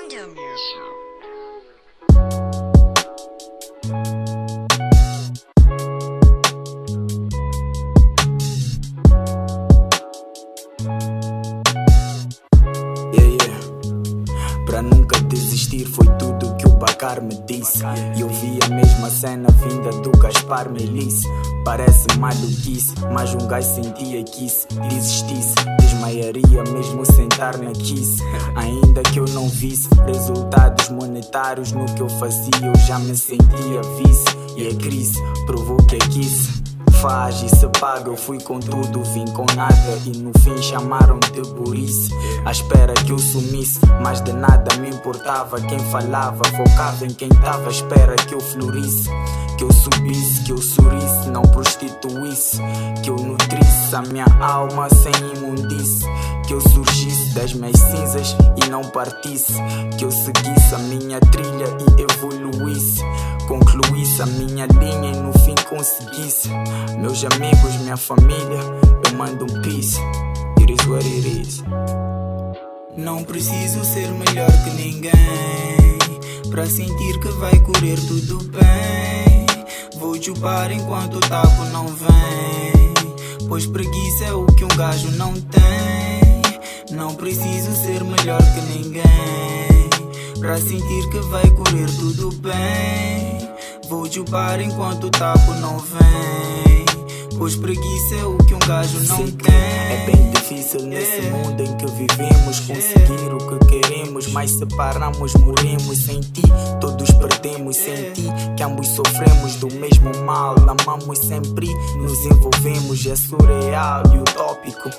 condom. Yes, sir. Pra nunca desistir foi tudo que o Bacar me disse. E eu vi a mesma cena vinda do Gaspar Melice. Parece maluquice, mas um gajo sentia que se desistisse. Desmaiaria mesmo sentar na kiss. Ainda que eu não visse resultados monetários no que eu fazia, eu já me sentia vice. E a crise provou que é quis faz e se paga. Eu fui com tudo, vim com nada e no fim chamaram de burrice. À espera que eu sumisse, mas de nada me importava. Quem falava, focava em quem tava à espera que eu florisse. Que eu subisse, que eu sorrisse, não prostituísse. Que eu nutrisse a minha alma sem imundice. Que eu surgisse das minhas cinzas e não partisse. Que eu seguisse a minha trilha e evoluísse. Concluísse a minha linha e no fim conseguisse. Meus amigos, minha família, eu mando um peace. It is what it is. Não preciso ser melhor que ninguém Pra sentir que vai correr tudo bem Vou chupar enquanto o tapo não vem Pois preguiça é o que um gajo não tem Não preciso ser melhor que ninguém Pra sentir que vai correr tudo bem. Vou chupar enquanto o tapo não vem Pois preguiça é o que um gajo não Sei tem É bem difícil nesse mundo em que vivemos conseguir o que queremos, mas separamos, morremos sem ti, todos perdemos sem ti, que ambos sofremos do mesmo mal, amamos sempre, nos envolvemos, é surreal e utópico.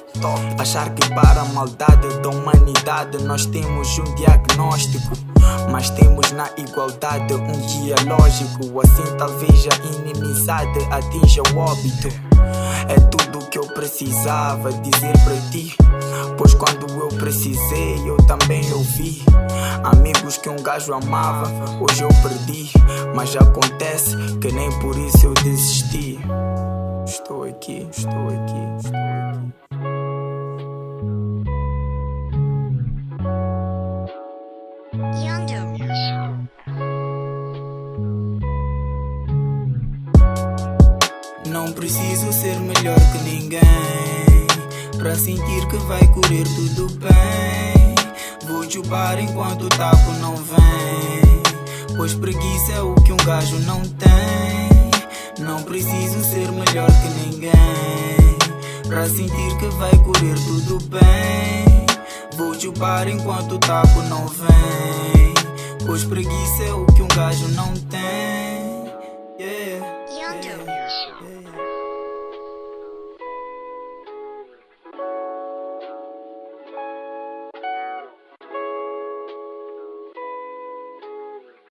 Achar que para a maldade da humanidade nós temos um diagnóstico. Mas temos na igualdade um guia lógico, assim talvez a inimizade atinja o óbito. É tudo o que eu precisava dizer pra ti. Pois quando eu precisei, eu também ouvi. Amigos que um gajo amava, hoje eu perdi. Mas acontece que nem por isso eu desisti. Estou aqui, estou aqui, estou aqui. Preciso ser melhor que ninguém Pra sentir que vai correr tudo bem. Vou chupar enquanto o tapo não vem Pois preguiça é o que um gajo não tem. Não preciso ser melhor que ninguém Pra sentir que vai correr tudo bem. Vou chupar enquanto o tapo não vem Pois preguiça é o que um gajo não tem